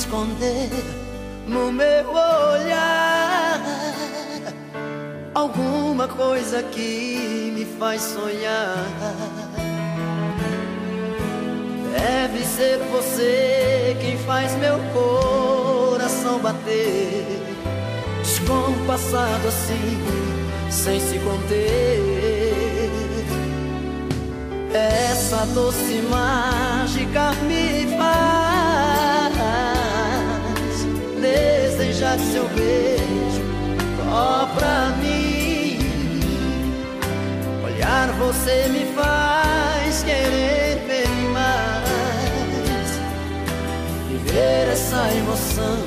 Esconder no meu olhar alguma coisa que me faz sonhar. Deve ser você quem faz meu coração bater, descompassado assim, sem se conter. Essa doce mágica beijo só pra mim. Olhar você me faz querer ver mais, viver essa emoção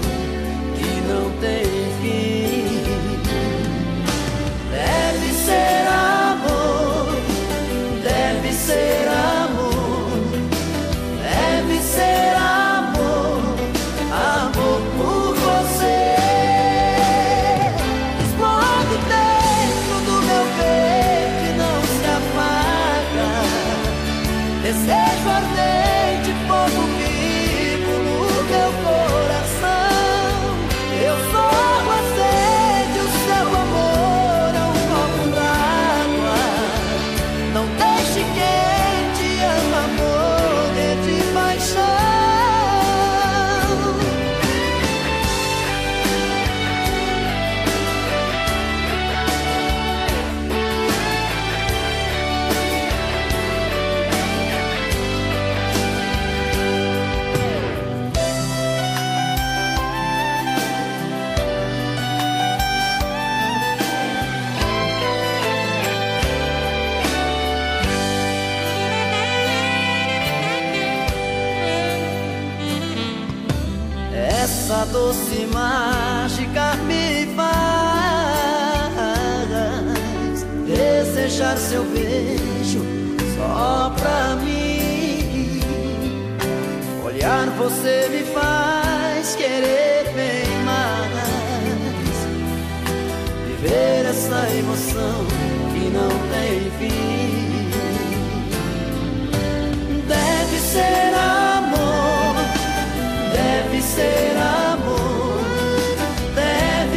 que não tem Essa doce mágica me faz desejar seu beijo só pra mim. Olhar você me faz querer bem mais. Viver essa emoção que não tem fim.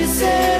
say